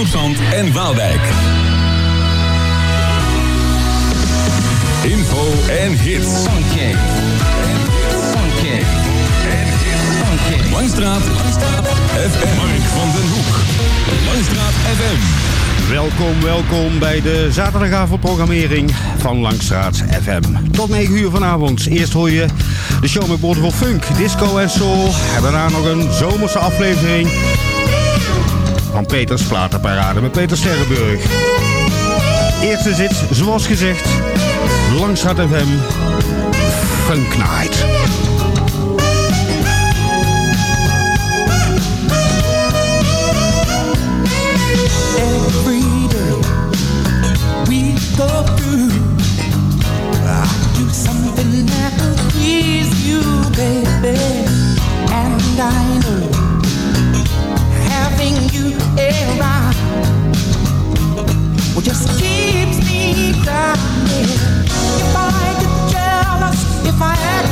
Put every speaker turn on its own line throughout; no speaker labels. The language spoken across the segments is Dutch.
Op Zand en Waalwijk. Info en hits.
Funky. Funky. Funky.
Langstraat. FM. Mark van den Hoek. Langstraat FM.
Welkom, welkom bij de zaterdagavondprogrammering van Langstraat FM. Tot 9 uur vanavond. Eerst hoor je de show met Boordevol Funk, Disco en Soul. En daarna nog een zomerse aflevering van Peters Platenparade met Peter Sterrenburg. Eerste zit, zoals gezegd, Langstraat FM Funk Night.
Just keeps me grounded. If I get jealous, if I act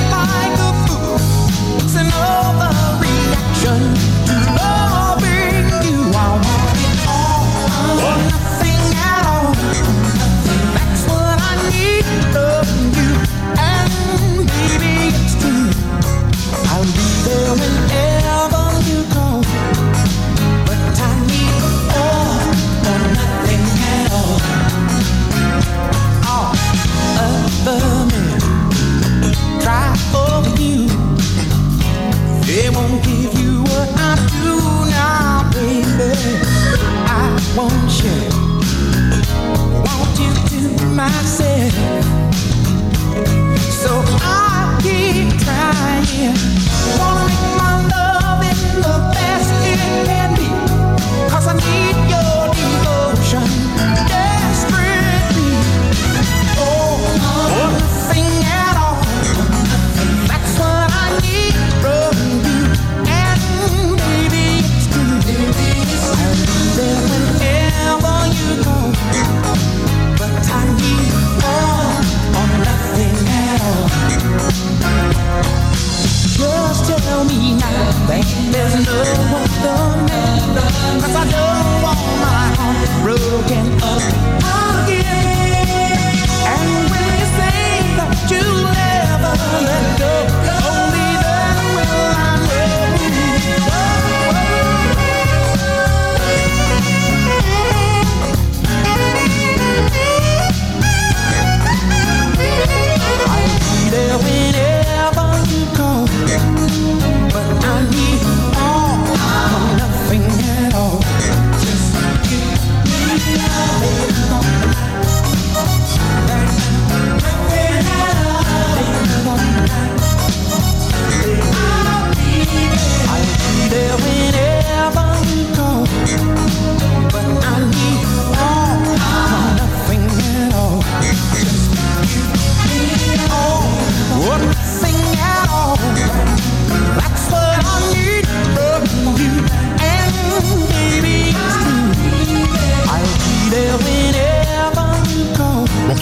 want you, want you to myself. So I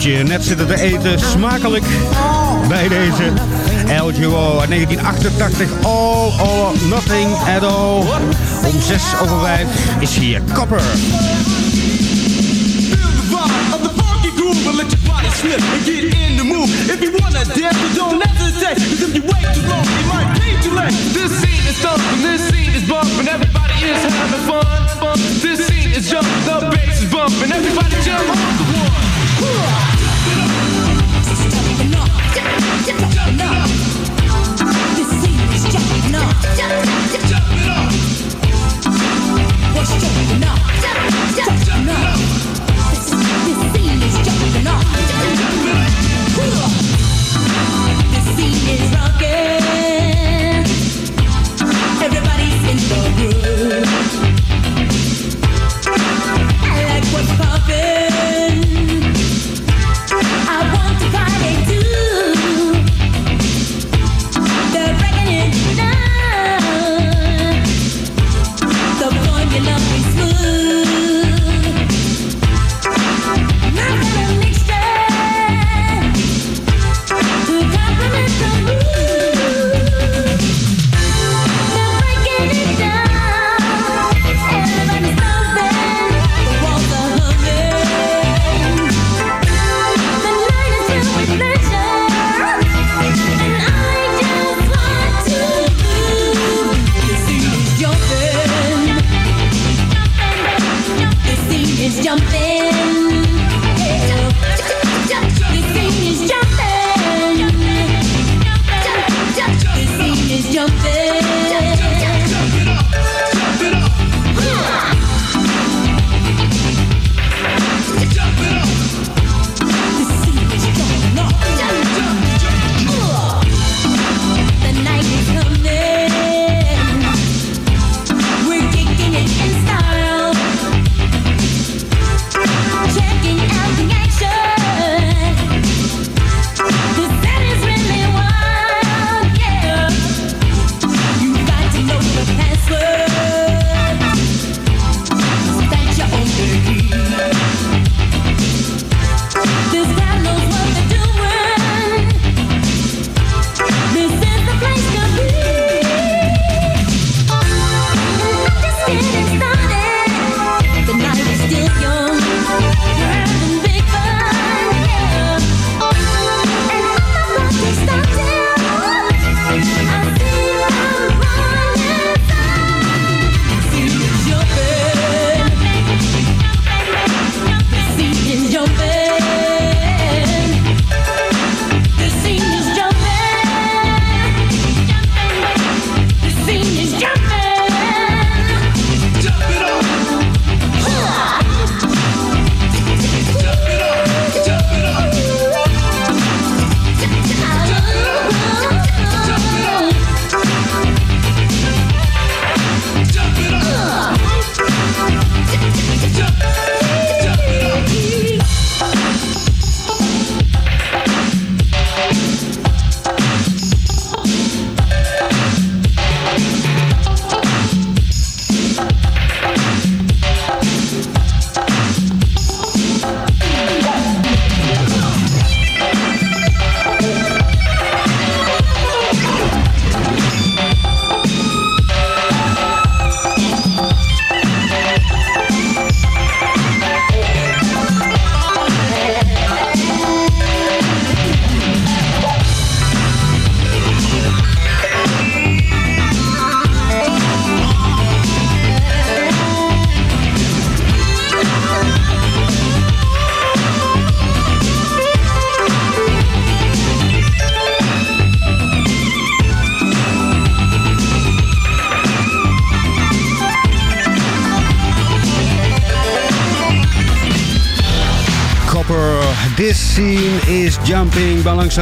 je net zitten te eten, smakelijk bij deze LGO uit 1988. All or Nothing at All. Om 6 over 5 is hier Copper.
Let your body slip and get in the move. If you wanna dance, you don't hesitate. Cause if you wait too long, it might be too late. This scene is thumping, this scene is bumping, everybody is having fun. fun. This scene is jumping, the bass is bumping, everybody jump on the one.
What's jumping up? Jumping up.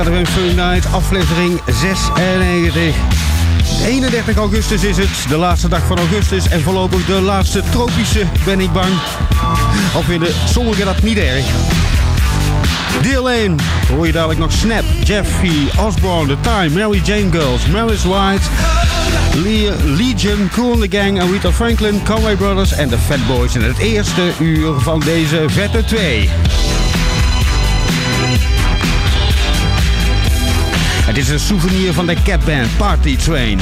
FM Fun Night, aflevering 96. 31 augustus is het, de laatste dag van augustus en voorlopig de laatste tropische, ben ik bang. Of vinden sommigen dat niet erg. Deel 1 hoor je dadelijk nog Snap, Jeffy, Osborne, The Time, Mary Jane Girls, Maris White, Legion, Cool the Gang, Aretha Franklin, Conway Brothers en de Fat Boys in het eerste uur van deze vette 2. Het is een souvenir van de Catband Party Train.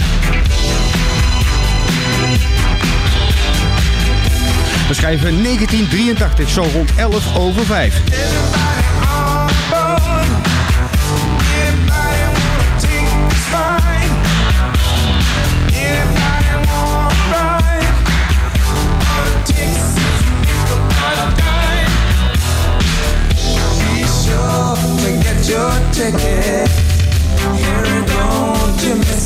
We schrijven 1983, zo rond 11 over 5.
your ticket.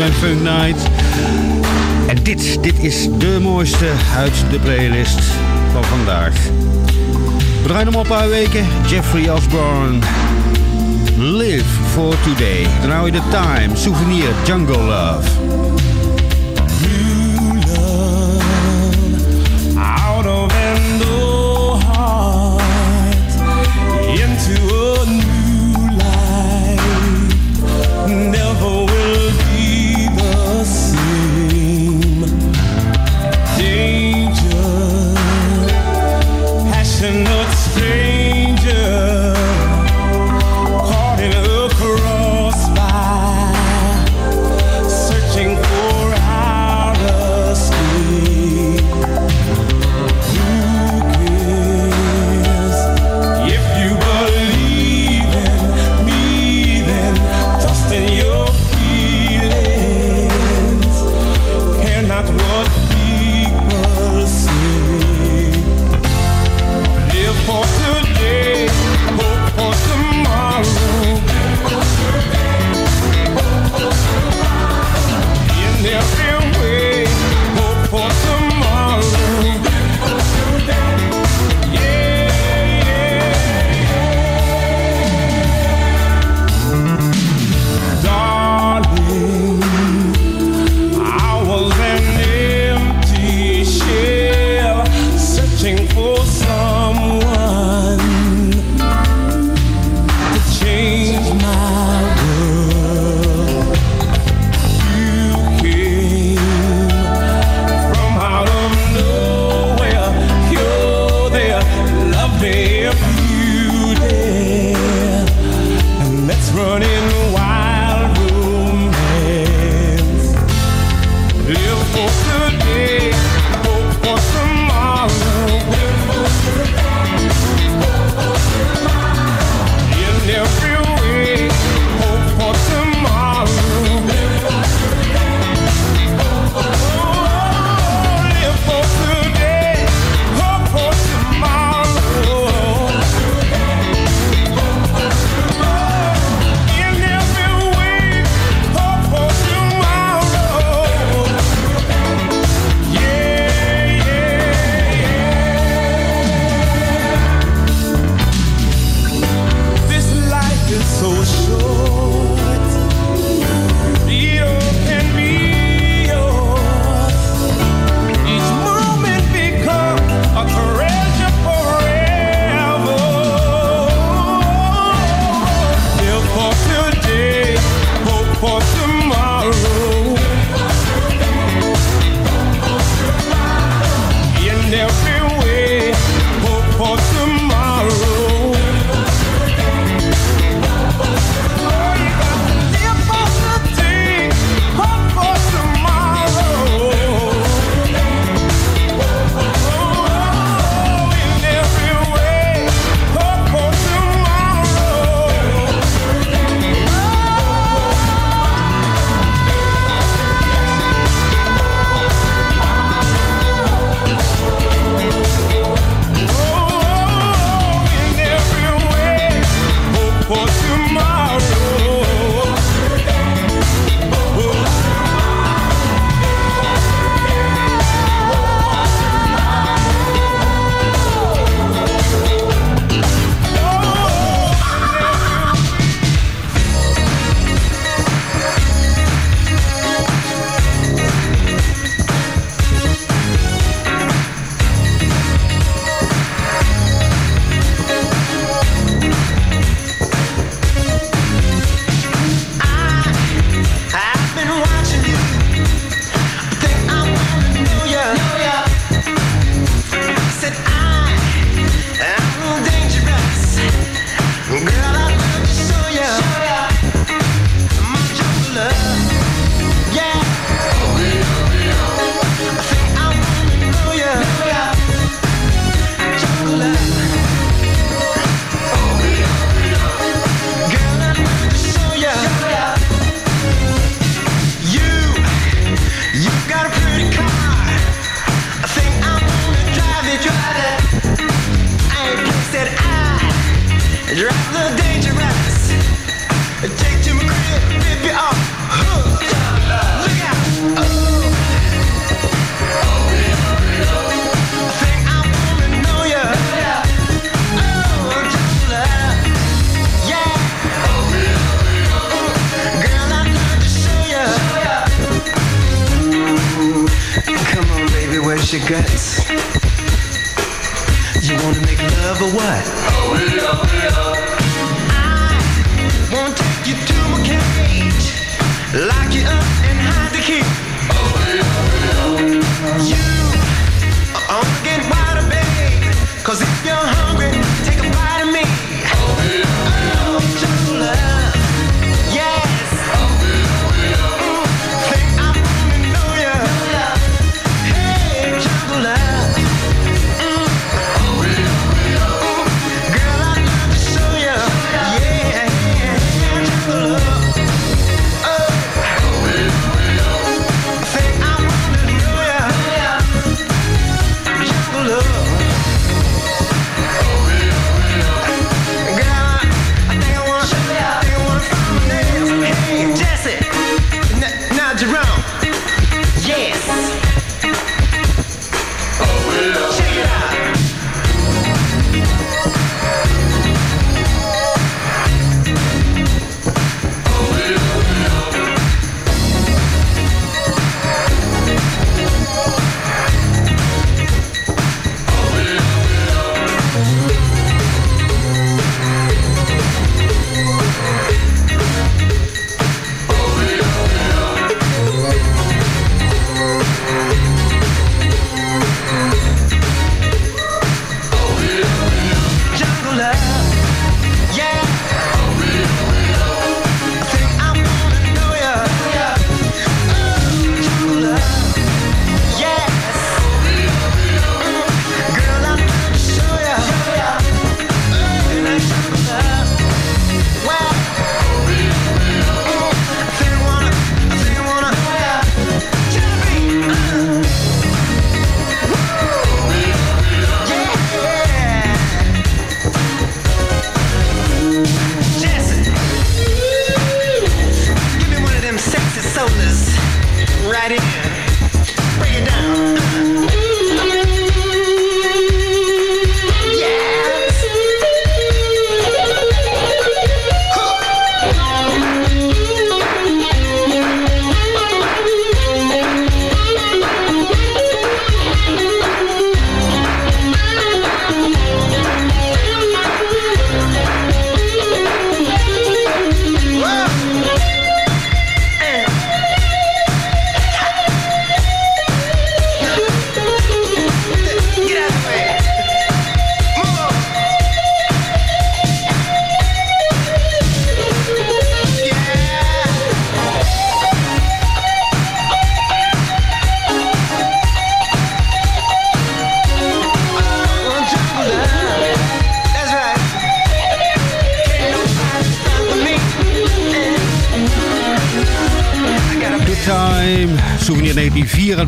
En Funk Night. En dit, dit is de mooiste uit de playlist van vandaag. We draaien hem op een paar weken. Jeffrey Osborne. Live for Today. Dan je de Time. Souvenir.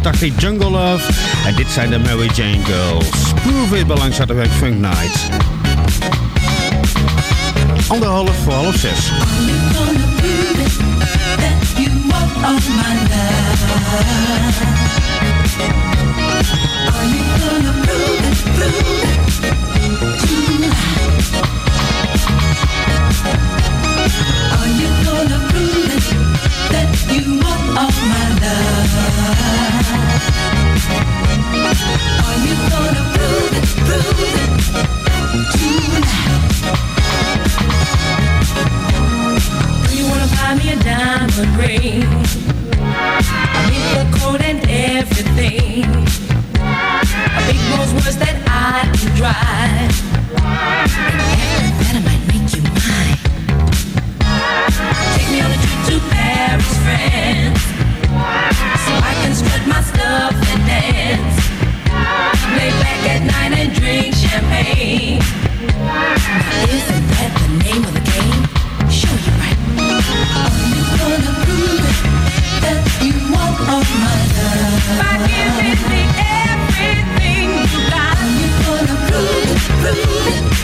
1984, Jungle Love. En dit zijn de Mary Jane Girls. Prove It, de werk Funk Night. Anderhalf voor half zes.
You wanna prove it, prove it tonight? Do you wanna buy me a diamond ring? I the and everything. Most words that I can drive. I might make you mine. Take me on a trip to average friends. So I can strut my stuff and dance. Lay back at night and drink champagne. Isn't that the name of the game? Show you right. Are. you gonna prove it, that you want
all my love. By giving me everything you got. Are you gonna prove it, prove it.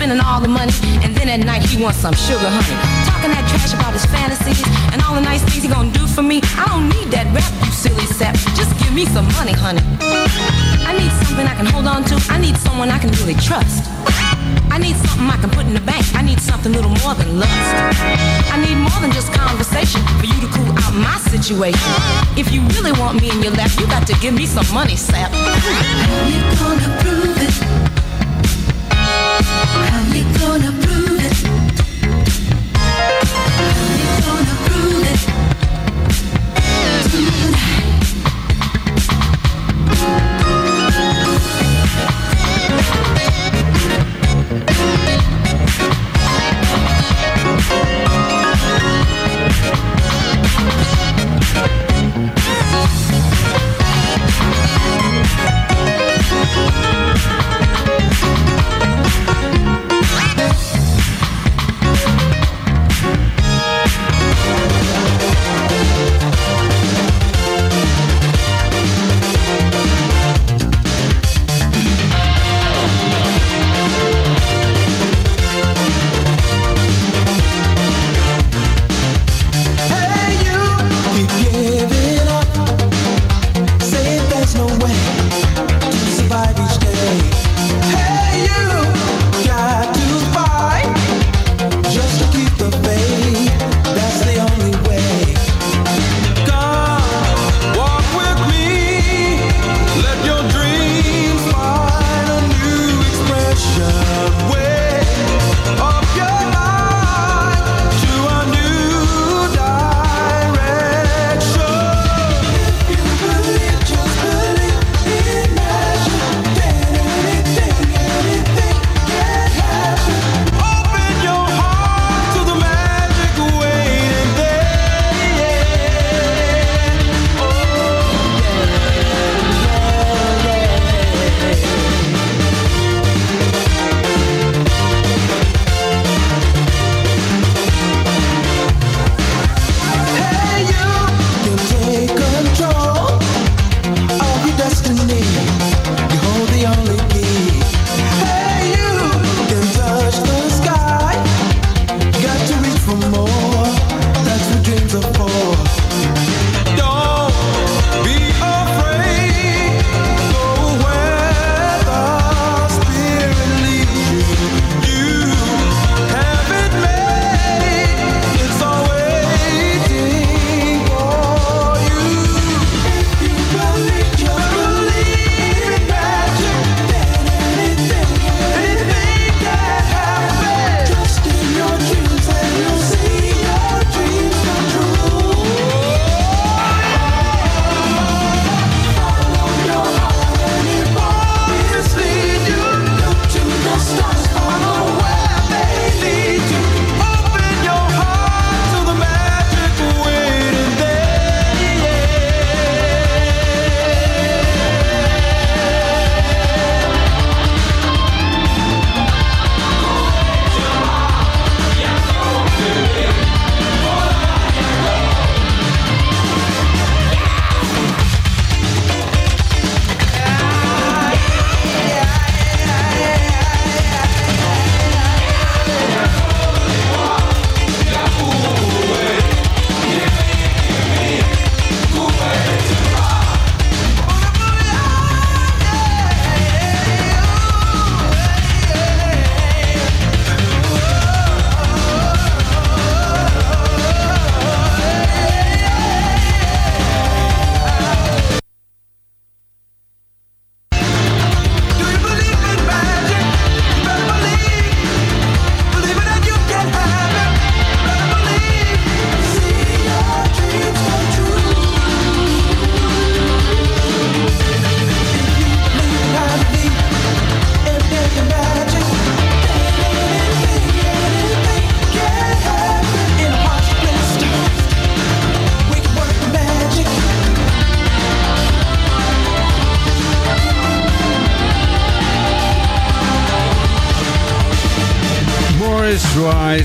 spending all the money, and then at night he wants some sugar honey. Talking that trash about his fantasies and all the nice things he gonna do for me. I don't need that rap, you silly sap. Just give me some money, honey. I need something I can hold on to. I need someone I can really trust. I need something I can put in the bank. I need something little more than lust. I need more than just conversation for you to cool out my situation. If you really want me in your life, you got to give me some money, sap. You're gonna prove it gonna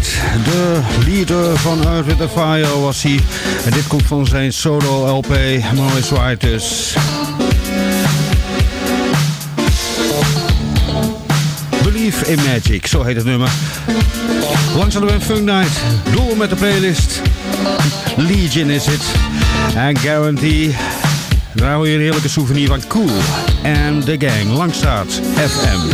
De leader van Earth with the Fire was hij. En dit komt van zijn solo LP, Morris Writers. Believe in Magic, zo heet het nummer. Langs aan de Funk Night, door met de playlist. Legion is het. En Guarantee. Daar hoor je een heerlijke souvenir van Cool en The Gang. Langstraat FM.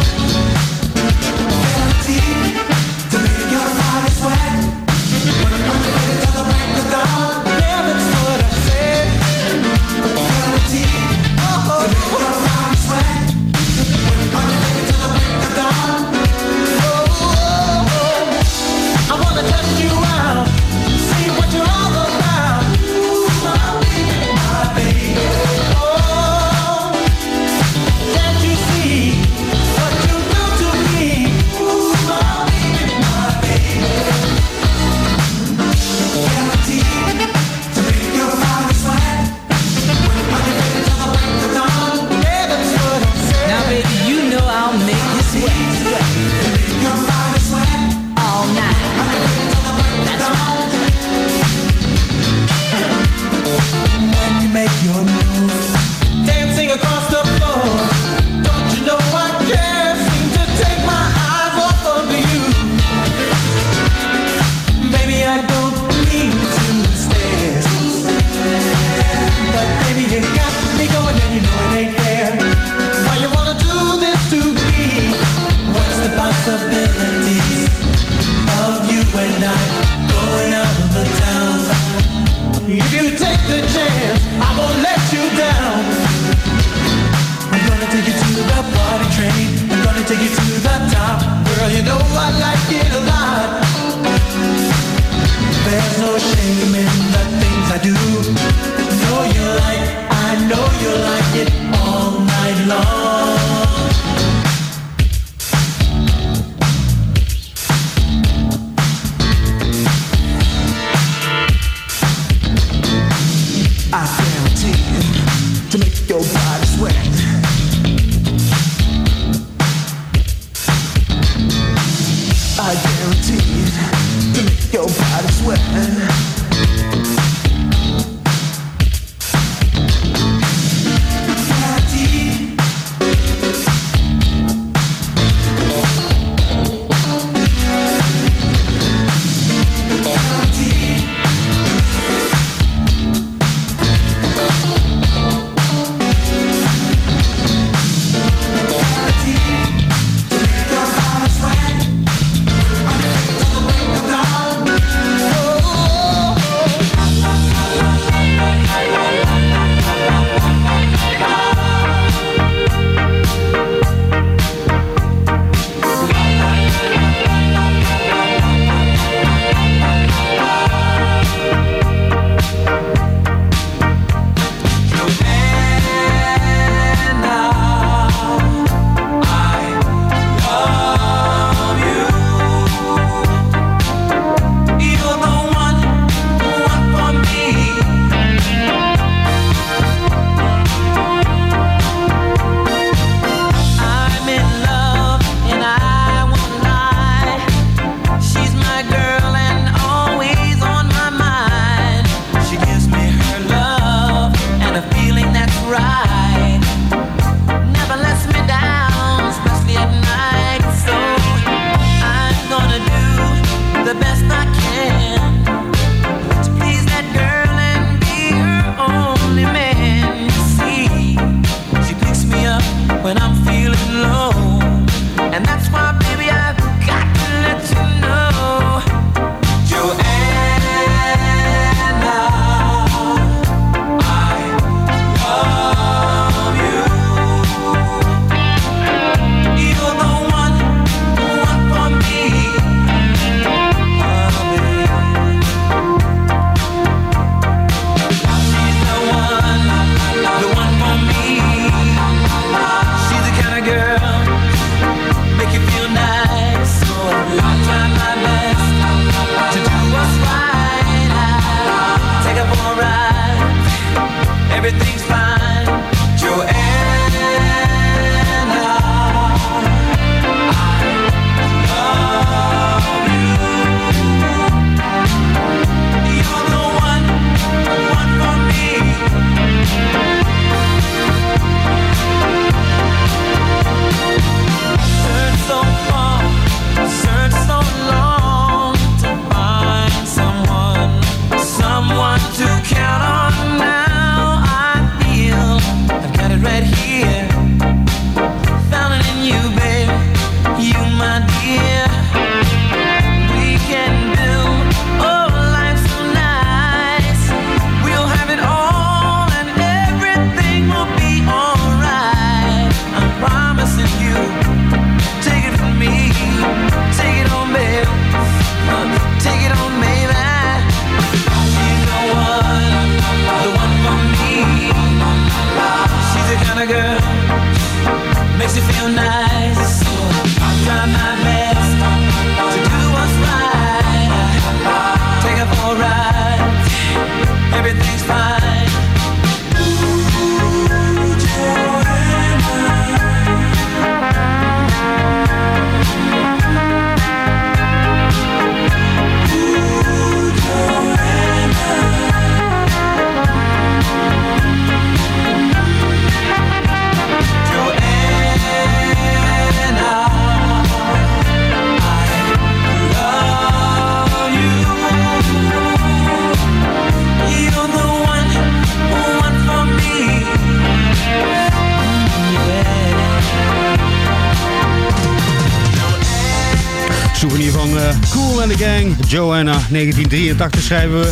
Joanna 1983 schrijven we.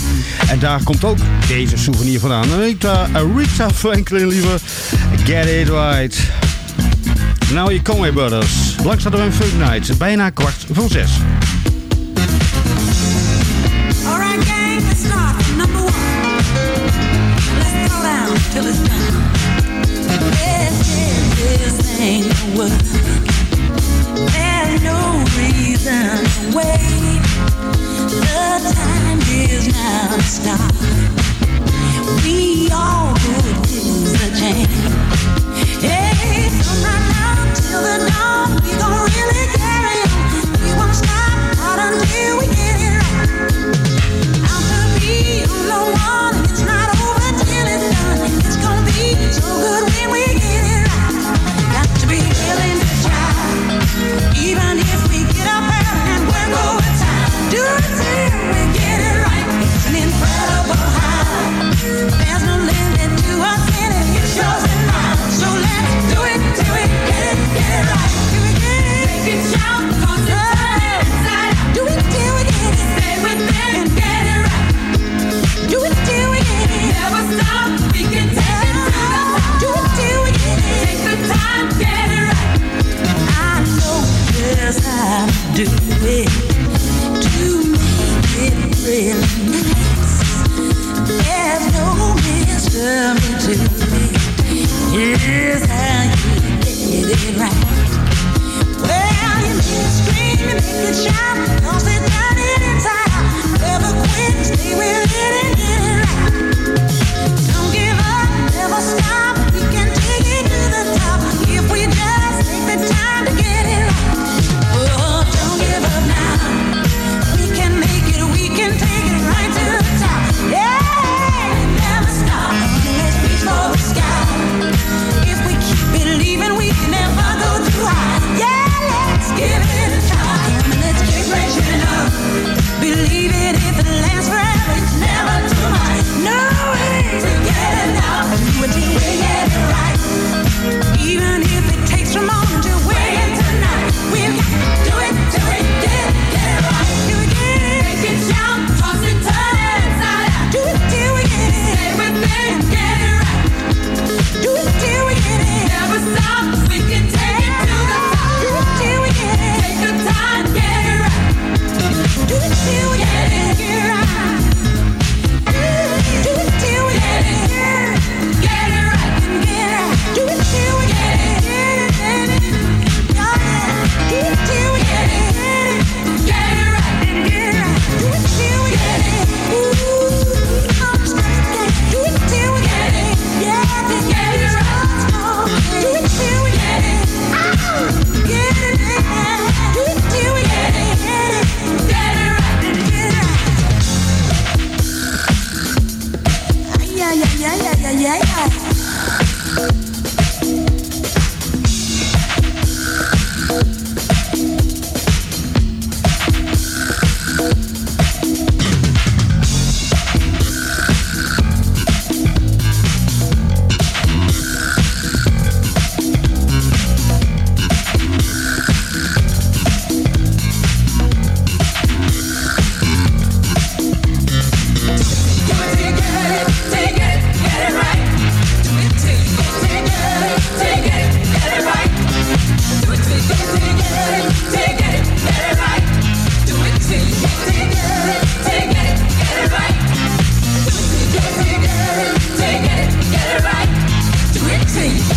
En daar komt ook deze souvenir vandaan. Rita, Rita Franklin, liever. Get it right. Now you Conway Brothers. Langs hadden we een Funk Night. Bijna kwart voor zes.
Alright game, let's start. Number one. Let's down till this. There's no reason to wait. stop.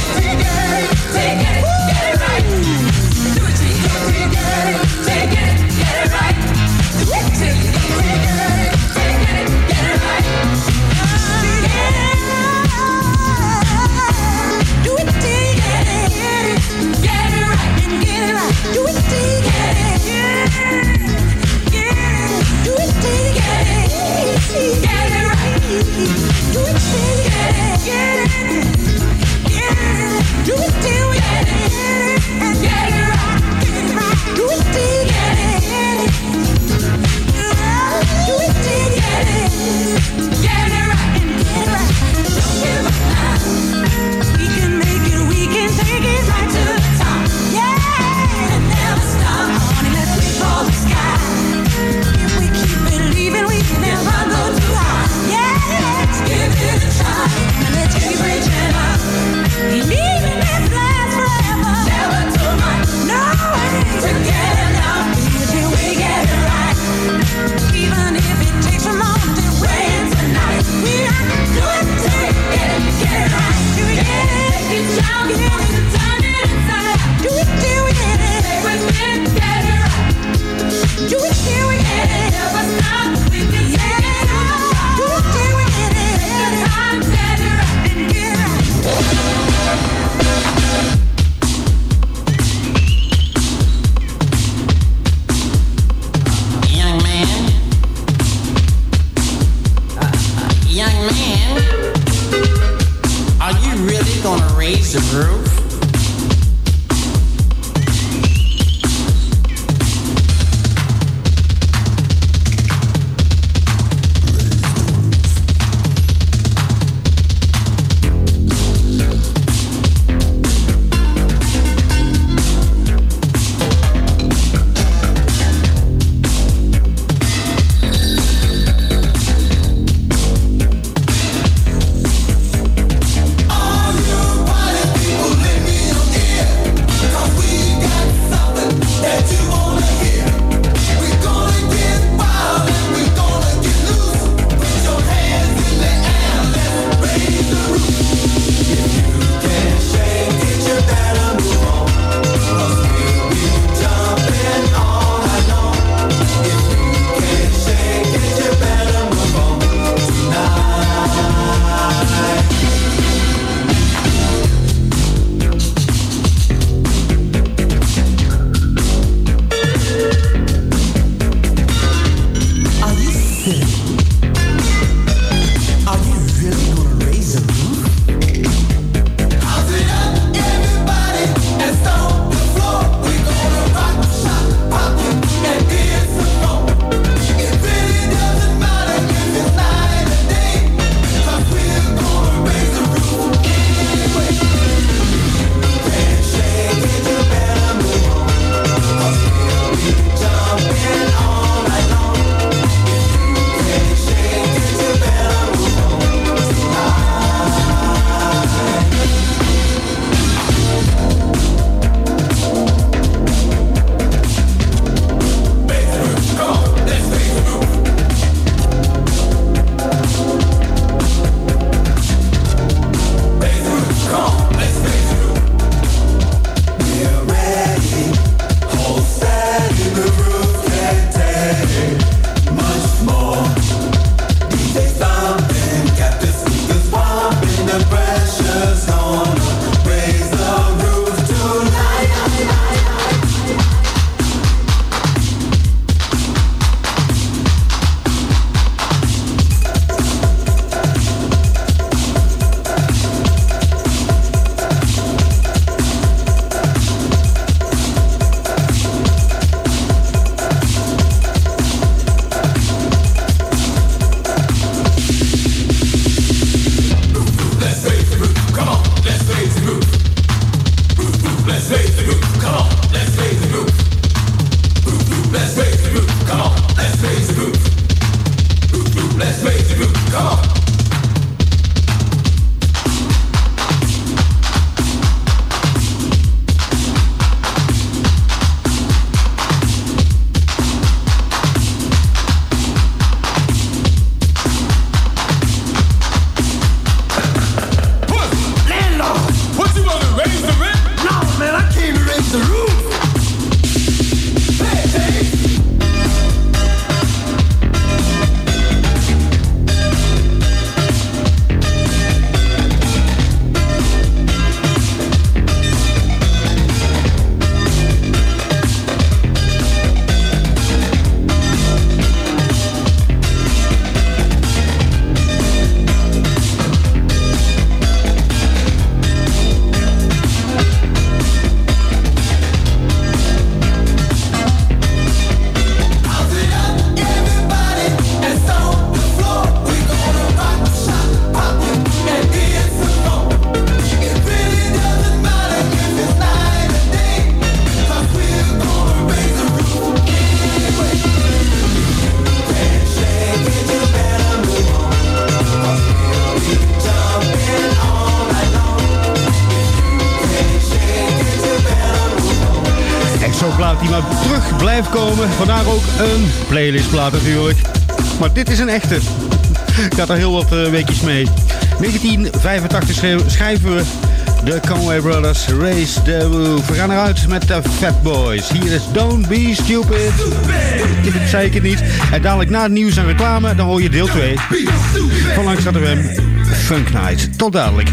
together. vandaag Vandaar ook een playlistplaat natuurlijk. Maar dit is een echte. Gaat er heel wat eh, weekjes mee. 1985 schrijven we de Conway Brothers Race the Roof. We gaan eruit met de Fat Boys. Hier is Don't Be Stupid. ik zei zeker niet. En dadelijk na het nieuws en reclame, dan hoor je deel 2 van Langs de Funk Night. Tot dadelijk.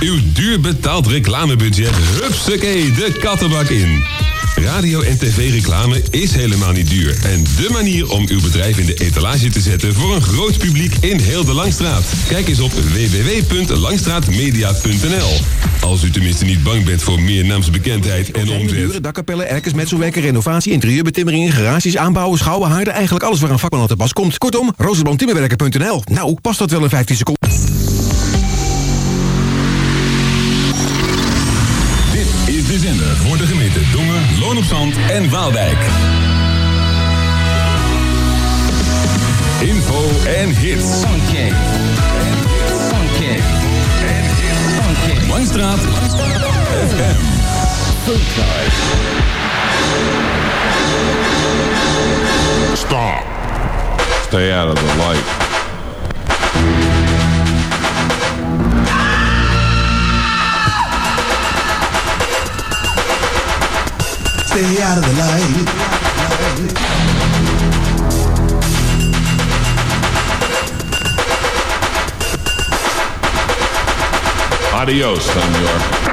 uw duur betaald reclamebudget hupsakee de kattenbak in. Radio en tv-reclame is helemaal niet duur. En de manier om uw bedrijf in de etalage te zetten voor een groot publiek in heel de Langstraat. Kijk eens op www.langstraatmedia.nl. Als u tenminste niet bang bent voor meer naamsbekendheid en omzet.
Duur, dakkapellen, zo'n metselwerken, renovatie, interieurbetimmeringen, garages, aanbouwen, schouwen, haarden. Eigenlijk alles waar een vakman aan te pas komt. Kortom, rozenboomtimmerwerken.nl. Nou, past dat wel in 15 seconden?
en Waalwijk. Info en hits.
Funky. Funky. En hits. Funky.
Langstraat. FM.
Stop. Stay out of the light. Adios, senor.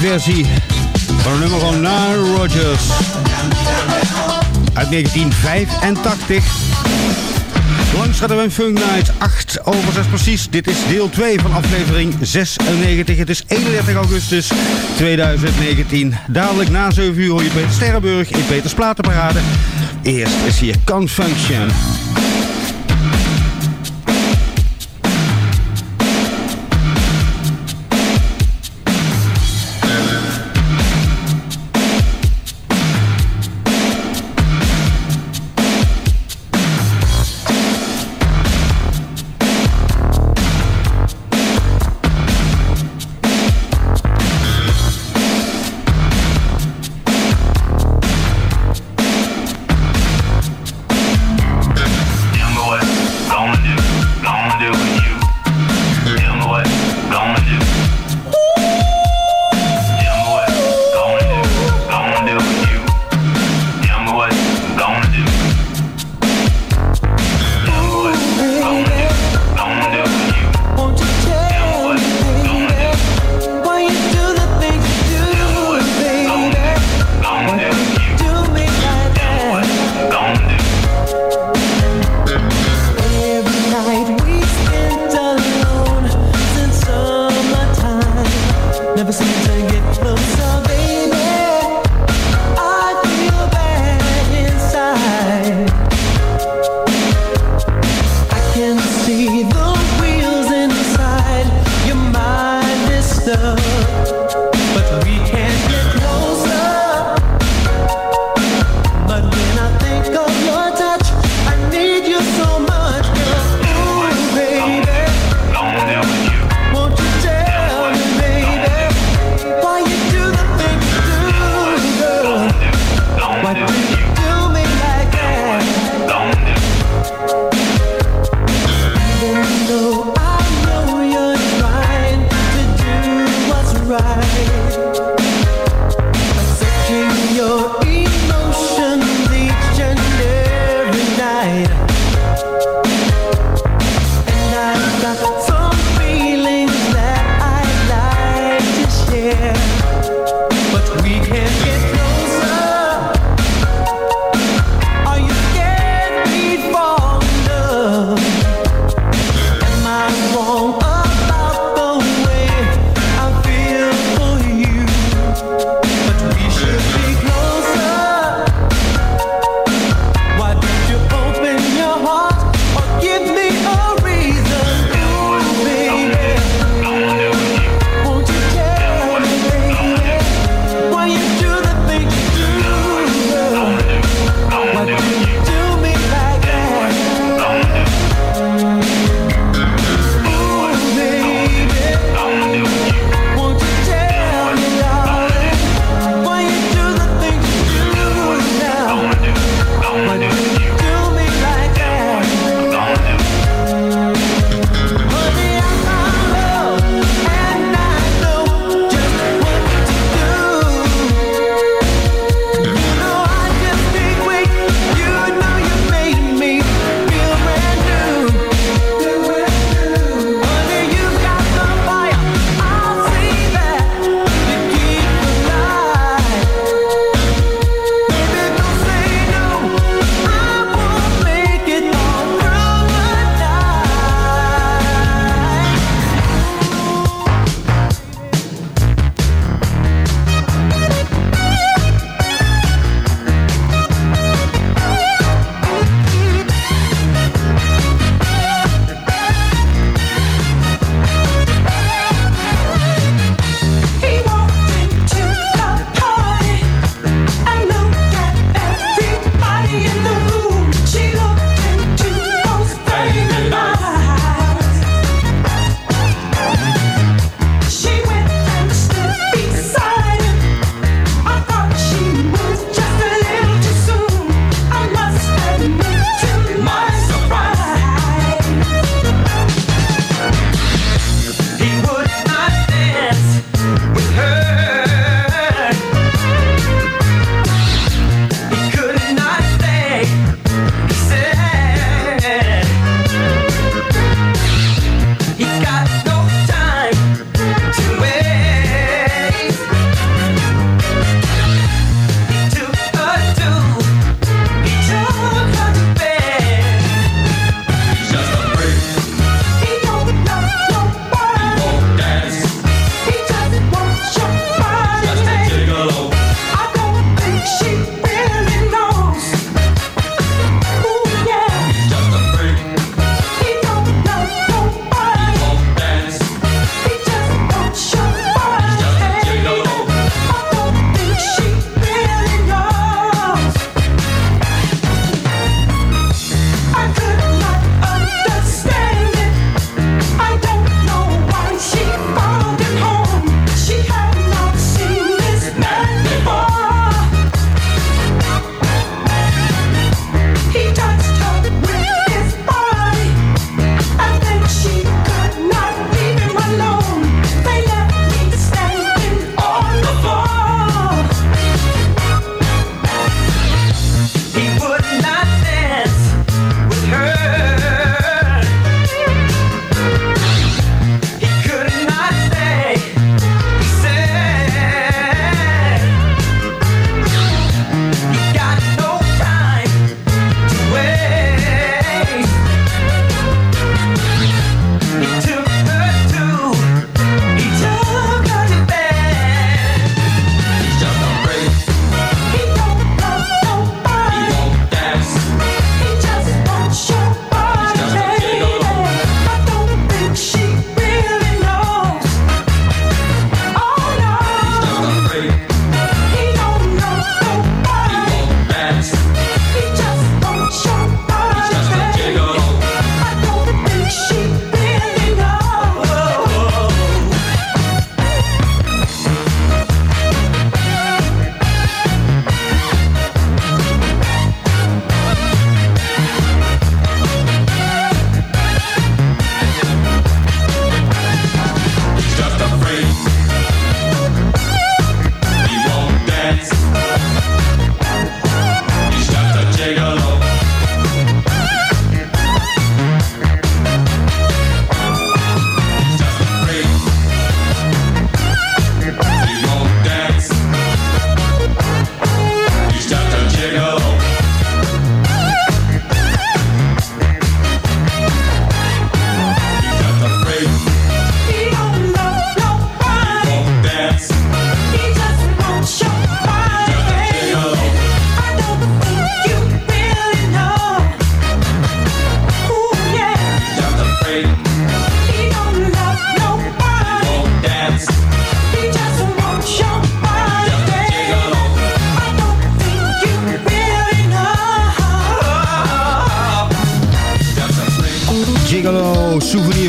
Maxi-versie van nummer van Nile Rodgers. Uit 1985. Langs gaat een Funk Night, 8 over 6 precies. Dit is deel 2 van aflevering 96. Het is 31 augustus 2019. Dadelijk na 7 uur hoor je Peter Sterrenburg in Peters Platenparade. Eerst is hier Confunction.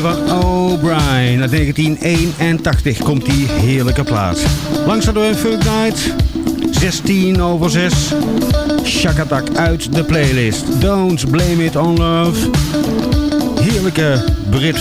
Van O'Brien. Uit 1981 komt die heerlijke plaat. Langs we een Funk Night. 16 over 6. Shakatak uit de playlist. Don't blame it on love. Heerlijke Brit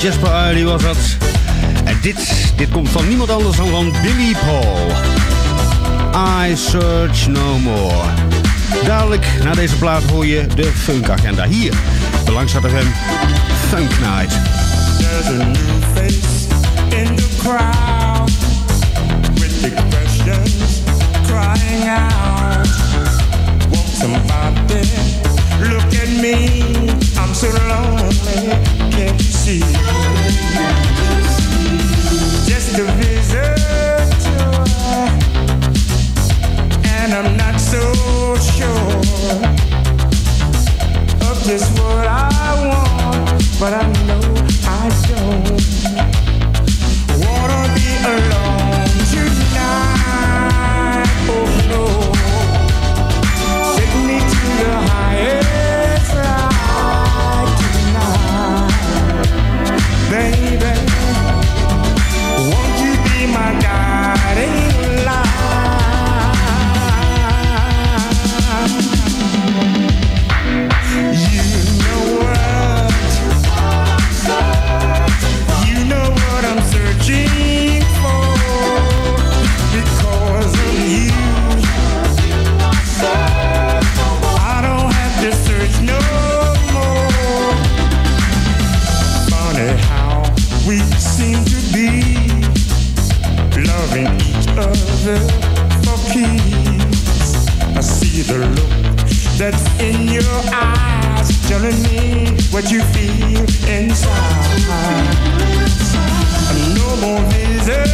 Jasper Ali was dat. En dit, dit komt van niemand anders dan van Billy Paul. I Search No More. Dadelijk na deze plaat hoor je de Funk Agenda hier. De FM Funk Night.
There's a new face in the crowd with out. Look at me? I'm so lonely, can't you see? Just a visitor, and I'm not so sure of just what I want, but I know I don't wanna be alone that's in your eyes, telling me what you feel inside. No more visitor.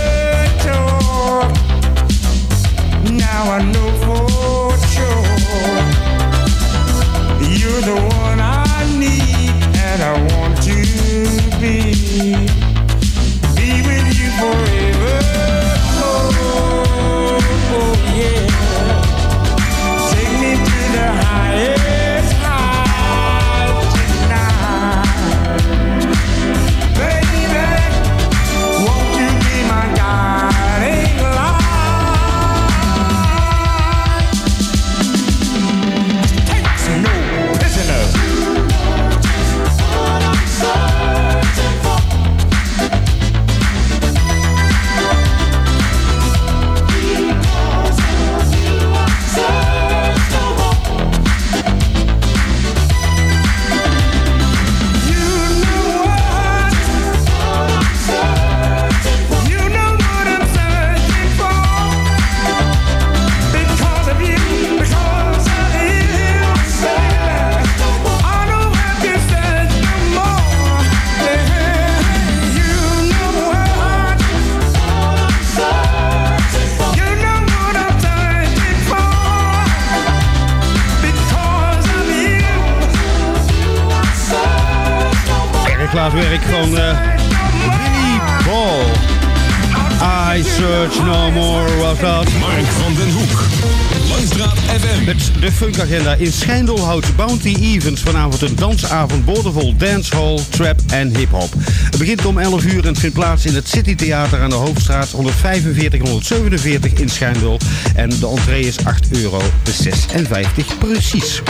Now I know for sure you're the one I need, and I want to be be with you forever.
Funkagenda in Schijndel houdt Bounty Events vanavond een dansavond boordevol dancehall, trap en hip-hop. Het begint om 11 uur en vindt plaats in het City Theater aan de Hoofdstraat 145 147 in Schijndel. En de entree is 8 euro 56 precies.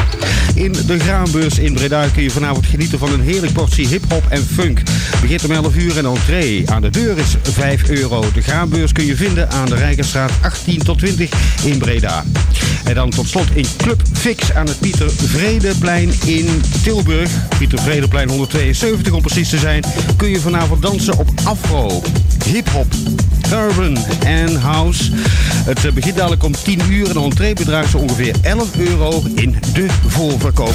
In de Graanbeurs in Breda kun je vanavond genieten van een heerlijk portie hip-hop en funk. Begint om 11 uur en entree aan de deur is 5 euro. De Graanbeurs kun je vinden aan de Rijkenstraat 18 tot 20 in Breda. En dan tot slot in Club Fix aan het Pieter Vredeplein in Tilburg. Pieter Vredeplein 172 om precies te zijn. Kun je vanavond dansen op afro, hip-hop, urban en house. Het eh, begint dadelijk om 10 uur en de entree bedraagt zo ongeveer 11 euro in de voorverkoop.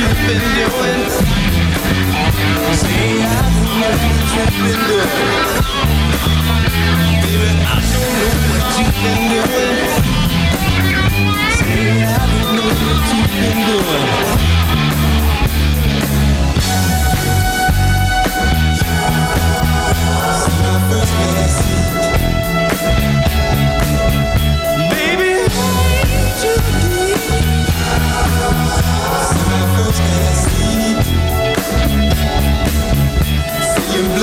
you've been doing. Say
I know what you've been doing. Baby, I don't know what you've been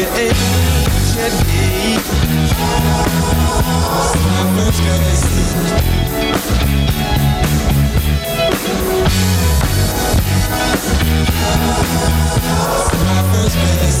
we ancient days. Summer skies. Summer skies.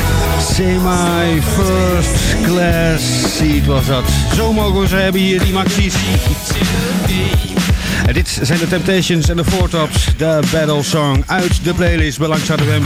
My First
Class Seat was dat. Zo mogen ze hebben hier, die Maxis. En dit zijn de Temptations en de Four Tops, de battle song uit de playlist
belangrijkste hem.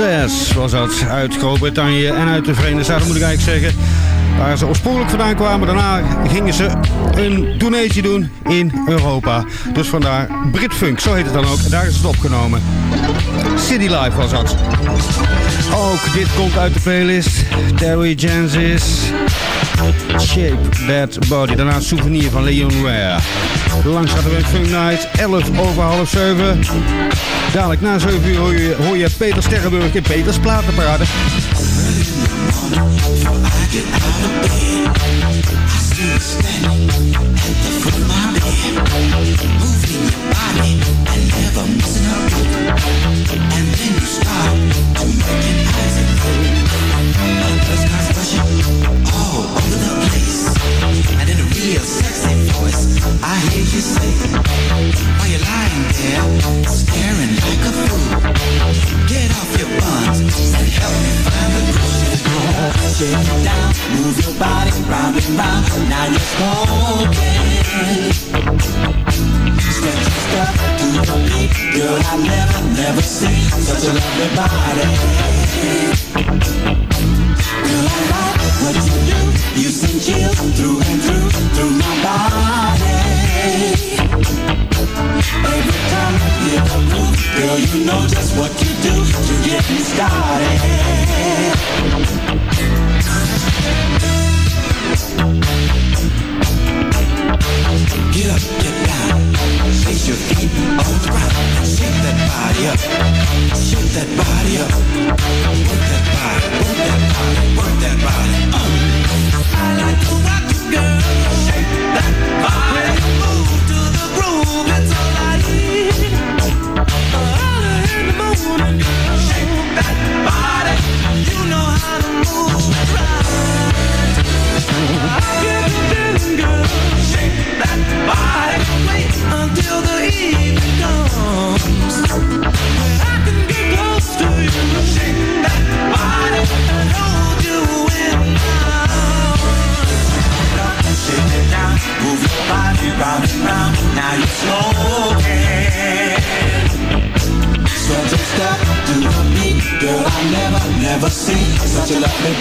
Princess was dat uit Groot-Brittannië en uit de Verenigde Staten moet ik eigenlijk zeggen. Waar ze oorspronkelijk vandaan kwamen. Daarna gingen ze een tourneetje doen in Europa. Dus vandaar Britfunk, zo heet het dan ook. Daar is het opgenomen. City Life was dat. Ook dit komt uit de playlist. Terry Jansis. Shape That Body. Daarna een souvenir van Leon Ware. Langs gaat er weer Funk Night. 11 over half 7. Dadelijk na 7 uur hoor je, Peter Sterrenburg in Peters Platenparade.
missing. And then you to eyes rushing all over the place. And in a real sexy voice, I hear you say, you lying there, staring like a fool, get off your buns and help me find the it down, move your body round and round. Now you're walking. Girl I never, never seen such a lovely body. Girl I like what you do, you send chills through and through, through my body. Every time the groove, girl you know just what to do to get me started. Get up, get down, place your feet ground, shake that body up, shake that body up, work that body, work that body, work that body. Uh. I like to rock you, girl, shake that body, move to the groove, it's all I need. Early in the morning, shake that body, you know how to move right. I get the feeling, girl, shake that body, girl I never, never seen such a lovely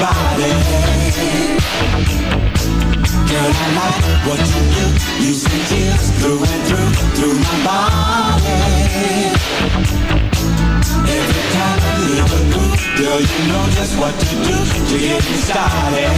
body. Girl, I like what you do. You send chills through and through, through my body. Every time I leave the groove, girl, you know just what to do to get me started.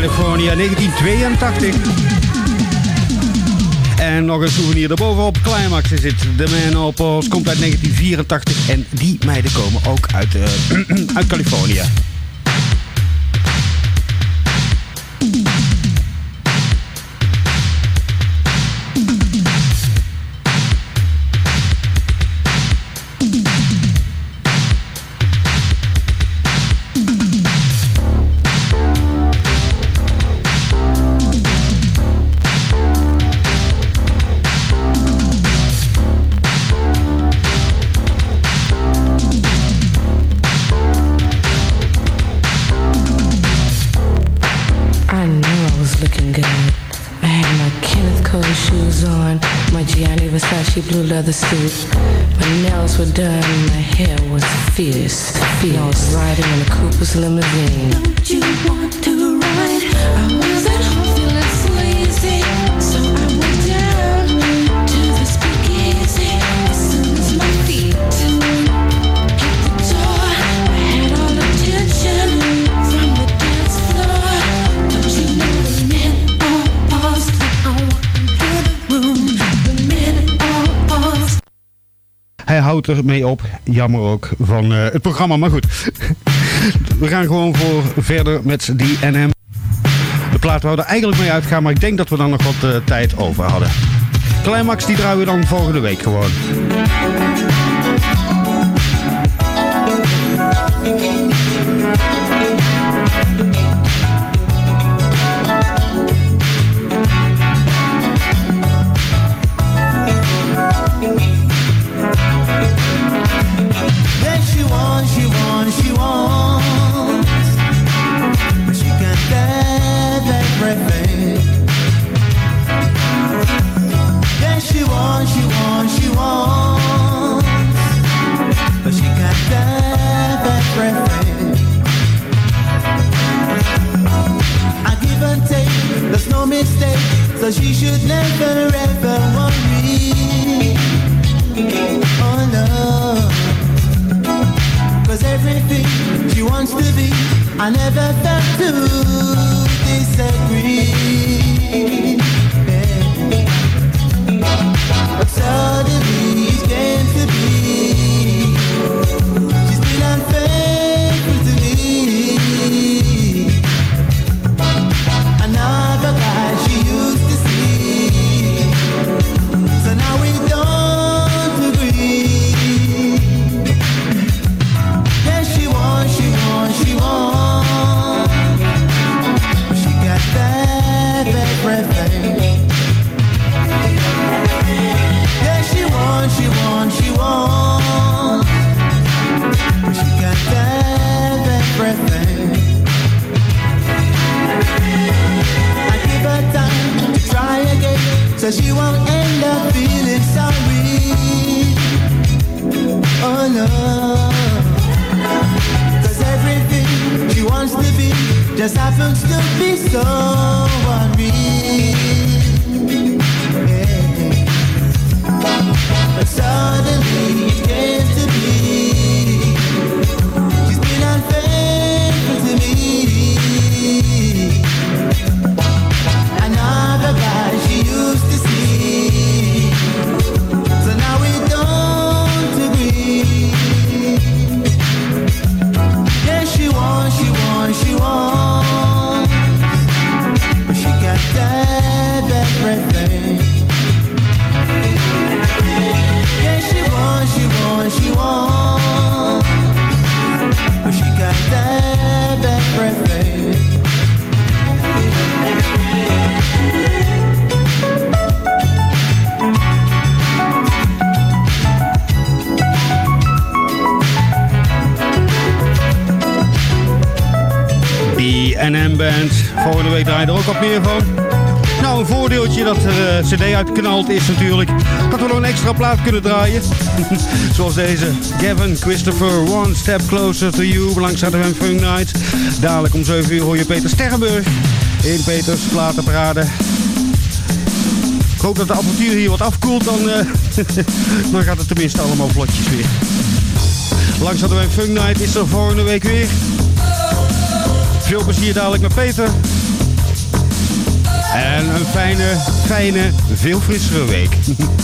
California 1982. En nog een souvenir erbovenop. Climax is het. The Man Pause komt uit 1984. En die meiden komen ook uit, eh, uit Californië.
Leather suit. My nails were done, my hair was fierce. fierce. I was riding in a Cooper's limousine.
Don't you want to
houdt er mee op. Jammer ook van eh, het programma, maar goed. We gaan gewoon voor verder met die NM. De plaat wou er eigenlijk mee uitgaan, maar ik denk dat we dan nog wat eh, tijd over hadden. Climax die draaien we dan volgende week gewoon.
Should never ever worry. Oh no. Cause everything she wants to be, I never felt
kunnen draaien. Zoals deze. Gavin Christopher, One Step Closer to You. Langs hadden we Funk Night. Dadelijk om 7 uur hoor je Peter Sterrenburg. In Peters Platenparade. Ik hoop dat de apparatuur hier wat afkoelt, dan, eh, dan gaat het tenminste allemaal vlotjes weer. Langs hadden wij Funk Night is er volgende week weer. Veel plezier dadelijk met Peter. En een fijne, fijne, veel frissere week.